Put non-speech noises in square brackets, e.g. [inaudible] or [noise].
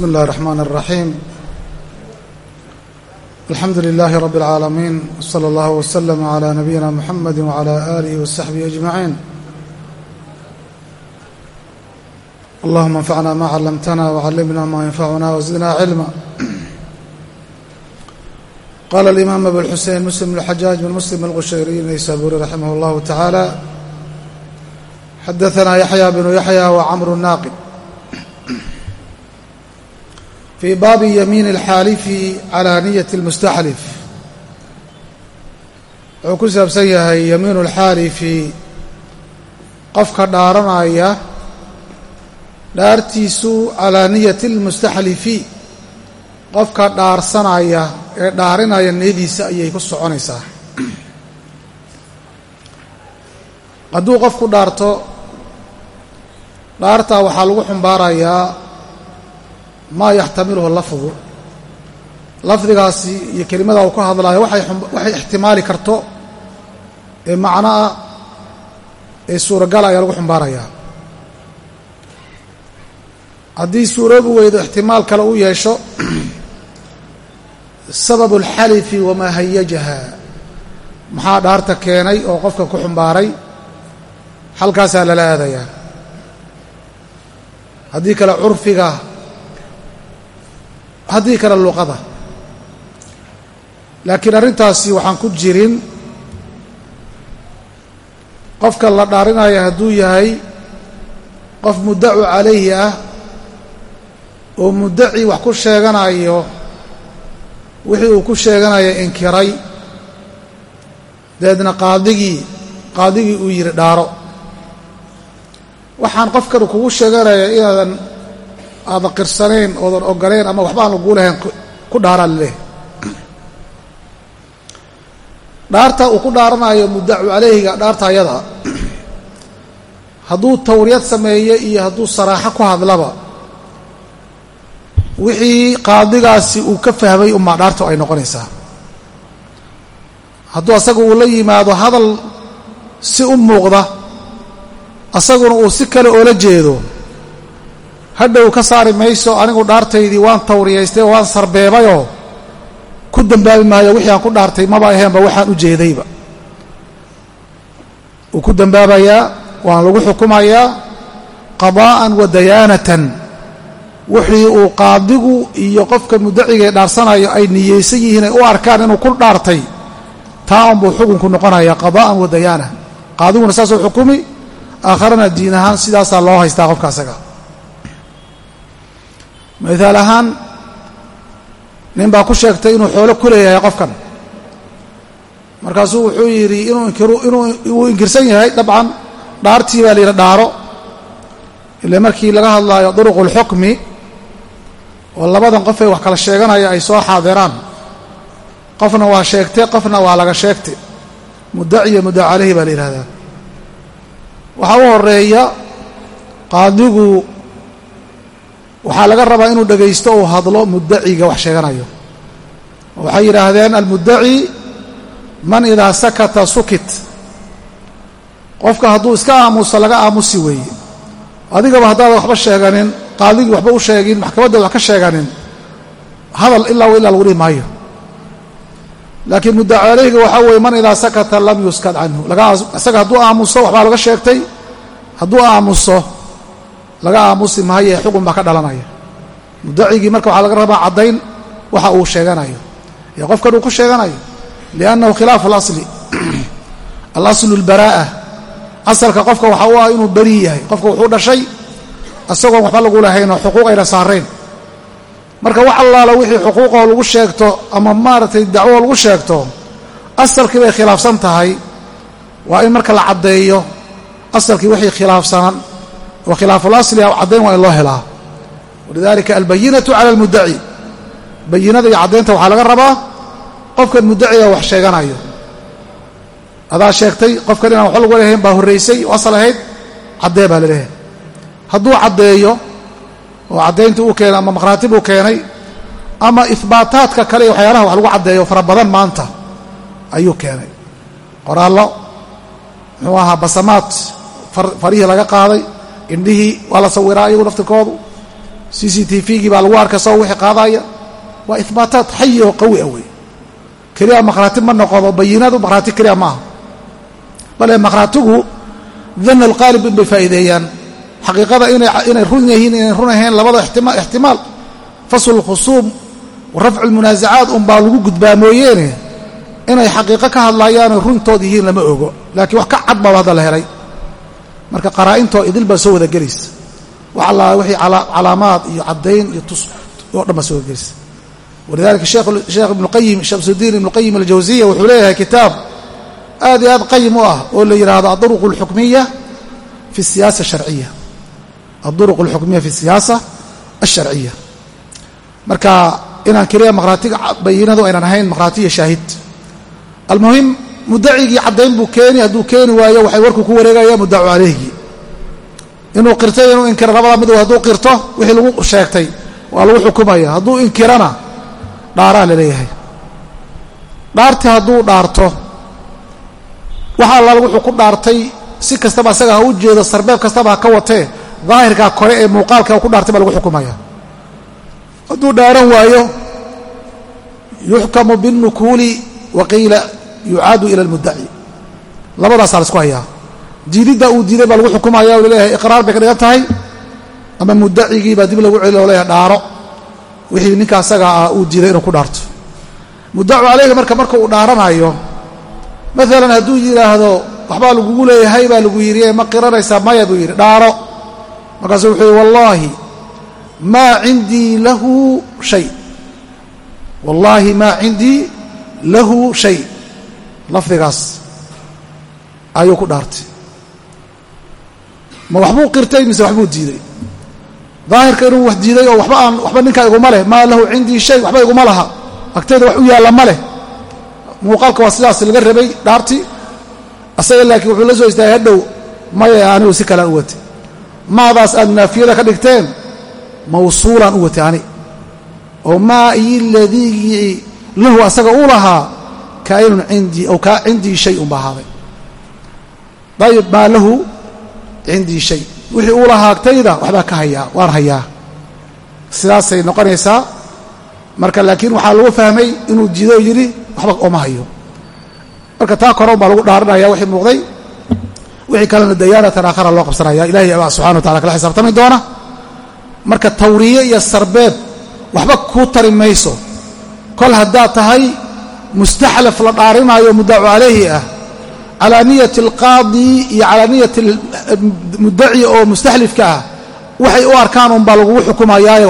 بسم الله الرحمن الرحيم الحمد لله رب العالمين صلى الله وسلم على نبينا محمد وعلى آله وصحبه أجمعين اللهم انفعنا ما علمتنا وعلمنا ما ينفعنا وزدنا علما قال الإمام أبو الحسين مسلم الحجاج بن مسلم الغشيري النيسابوري رحمه الله تعالى حدثنا يحيى بن يحيى وعمر الناقد fii baabi yamiin alxaalifi calaa niyati almustaxlif wuxuu ku saabsan yahay yamiinu alxaalifi qofka dhaaranaya dhaartiisu calaa niyati almustaxlifi qofka dhaarsanaya ee dhaarinaya niyadiisa ayay ku soconaysaa. Hadduu qofku dhaarto dhaartaa waxaa lagu xumbaarayaa maa yaxtamiluhu lafdu. Lafdigaasi iyo kelimada uu ka hadlaayo waxay ixtimaali karto ee macno ah ee suuragal ayaa lagu xumbaarayaa. Haddii suuroobi weydo ixtimaal kale u yeesho [clears throat] sababu alxalifi wamaa hayajaha maxaa dhaarta keenay oo qofka ku xumbaaray? Halkaasaa lala aadayaa. Haddii kale curfiga haddii kale luqada laakiin arrintaasi waxaan ku jirin qofka la dhaarinaya hadduu yahay qof muddacu calayhi ah oo muddaci wax ku sheeganayo wixii uu ku sheeganaya inkiray deedna qaadigii qaadigii uu yidhi dhaaro. Waxaan qofkan kugu sheeganaya inaadan aadan qirsanayn oodan ogoleen ama waxba aan laguu lahayn ku dhaaraa laleehay dhaarta uu ku dhaaranayo muddacu calayhiga dhaarta ayada hadduu tawriyad sameeye iyo hadduu saraaxo ku hadlaba wixii qaadigaasi uu ka fahmay umaa dhaartu ay noqonaysaa. Hadduu asaga uu la yimaado hadal si u muuqda asaguna uu si kale oola jeedo hadhow ka saari mayso anigu dhaartaydii waan tawriyaystay oo waan sarbeebayoo ku dembaabi maayo wixii aan ku dhaartay maba aheenba waxaan u jeedayba. Wuu ku dembaabayaa waan lagu xukumayaa qadaa'an wa dayaanatan. Wixii uu qaadigu iyo qofka muddacigae dhaarsanayo ay niyeysan yihiin ay u arkaan inuu ku dhaartay taa unbuu xukunku noqonaya qadaa'an wa dayaana. Qaadiguna saasuu xukumi aakharana diin ahaan sidaasaa loo haystaa qofka asaga mithaal ahaan nin baa ku sheegtay inuu xoolo ku leeyahay qofkan. Markaasuu wuxuu yidhi inuu inkiru inuu uu inkirsan yahay dabcan dhaartii baa la yidhi dhaaro. Ile markii laga hadlaayo duruqu اlxukmi oo labadan qof ee wax kala sheeganaya ay soo xaadiraan. Qofna waa sheegte qofna waa laga sheegte muddaci iyo muddac caleyhi baa la yidhahdaa waxaa u horreeya qaadigu waxaa laga rabaa inuu dhegaysto uu hadlo muddaciga wax sheeganayo. Waxay yidhaahdeen almuddaci man idaa sakata sukit. Qofka hadduu iska aamuso laga aamusi weeye. Adigaba haddaadan waxba sheeganin qaadigii waxba u sheegin maxkamadda wax ka sheeganin hadal ilaa wa ilaa lagu dhihi maayo. Laakiin muddaci caleyhiga waxaa weeye man idaa sakata lam yuskad canhu. Isaga hadduu aamuso waxbaa laga sheegtay. Hadduu aamuso laga aamusi maayo ee xugun baa ka dhalanaya. Mudacigii marka waxaa laga rabaa caddayn waxa uu sheeganayo. Ee qofkan uu ku sheeganayo liannahu khilaafu اlasli [clears throat] alaslu اlbaraa'a asalka qofka waxa u ah inuu beri yahay qofka wuxuu dhashay isagoon waxba lagu lahayn oo xuquuq ayna saarayn marka wax allaala wixii xuquuqoo lagu sheegto ama maaragtay dacwo lagu sheegto asalkii bay khilaafsan tahay. Waa in marka la caddeeyo asalkii wixii khilaafsanan wa khilaafulasli caddayn waa in loo helaa. Walidalika albayinatu cala almuddaci bayinada iyo caddaynta waxaa laga rabaa qofkan muddaciga wax sheeganayo. Adaa sheegtay qofkan inaan waxba lagu lehayn baa horraysay oo asal ahayd caddee baa la leeyahay hadduu caddeeyo oo caddayntii uu keenay ama maqhraatib uu keenay ama ihbaataadka kale iyo waxyaalaha wax lagu caddeeyo fara badan maanta ayuu keenay. Qoraallo muxuu ahaa basamaad farihii laga qaaday indhihii waa la sawiraa iyagu laftirkoodu c c t v-gii baa lagu arkay sao wixii qaadaya waa ihbaataad xayi oo qawi a wey keliya makhraati ma noqodo bayinaadu makhraati keliya maaha bale makhraatigu dana alqaalib in bay faa'iideeyaan. Xaqiiqada inay run yihiin inay run ahayn labada ixtimaal. Fasl lkhusuum rafcu lmunaasacaat unbaa lagu gudbaa mooyeene. Inay xaqiiqo ka hadlayaanoo runtood yihiin lama ogo. Laakiin wax ka cad baaba hadda la helay marka qaraa'intoo idil baa soo wada gelaysa wax allaa wixii calaamaad iyo caddayn iyo tus oo dhan baa soo wada gelaysa walidalika sheekh ibnuqayim shamsudiin ibnuqayim aljawsiya wuxuu leeyahay kitaab aad iyo aad qayim u ah oo la yidhaahdo aduruq alxukmiya fi siyaasa sharciya aduruq alxukmiya fi siyaasa alsharciya marka inaan keliya makhraatiga bayinadu aynan ahayn makhraatiya shaahid. Almuhim mudacigii caddayn buu keeni hadduu keeni waayo waxay warku ku wareegaya mudacu calayhgii inuu qirtay inuu inkiro labada mid hadduu qirto wixii lagu sheegtay waa lagu xukumaya. Hadduu inkirana dhaaraa la leeyahay. Dhaarti hadduu dhaarto waxa allaal wuxuu ku dhaartay si kastaba asaga ha u jeedo sarbeeb kastaba ha ka watee daahirkaa kore ee muuqaalka ku dhaartay baa lagu xukumaya. Hadduu dhaaran waayo yuxkamu biاlnukuuli wa qiila yucaadu ila almuddaci. Labadaasaa la isku hayaa. Diididda uu diiday baa lagu xukumaya o la leeyahay iqraar bay ka dhigan tahay ama muddacigii baa dib lagu celiy o leeyahay dhaaro. Wixii ninka asaga ah uu diiday inuu ku dhaarto. Muddacu calayhi marka marka uu dhaaranayo maalan hadduu yidhaahdo waxbaa lagugu leeyahay baa lagu yidhi ma qiranaysaa maya buu yidhi dhaaro. Markaasuu wuxuu yidhi wallaahi maa cindii lahu shay. Wallaahi maa cindii lahu shay lafdigaas ayuu ku dhaartay. Ma waxbuu qirtay mise waxbuu diiday? Daahirka inuu wax diiday oo waba aan waxba ninkaa iguma leh maa lahu cindii shay waxba iguma laha. Agteeda wax u yaalla ma leh. Muuqaalka waa sidaas laga rabay dhaartii asaga laakiin wuxuu la soo istaagay hadhow maya anigu si kalaan u watay. Maadaas aad naafiyada ka dhigteen mawsuulaan u watay ani. Oo maa iyo ladigii lahu asaga u lahaa kaa'inun cindii aw kaa cindii shay unba ahaaday dayib maa lahu cindii shay. Wixii uu lahaa agtayda waxbaa ka hayaa waan hayaa. Sidaasay noqonaysaa marka laakiin waxaa lagu fahmay inuu jido yidhi waxba ooma hayo. Marka taa kore baa lagu dhaaranaya wixii muuqday. Wixii kalena dayaanatan aakhara loo qabsanaya ilahay baa subxana wa tacala kala xisaabtami doona. Marka tawriye iyo sarbeeb waxba kuu tari mayso. Kol haddaad tahay mustaxlaf la dhaarinaayo muddacu calayhi ah calaa niyati alqaadi iyo calaa niyati muddaci oo mustaxlifka ah waxay u arkaan unbaa lagugu xukumayaaye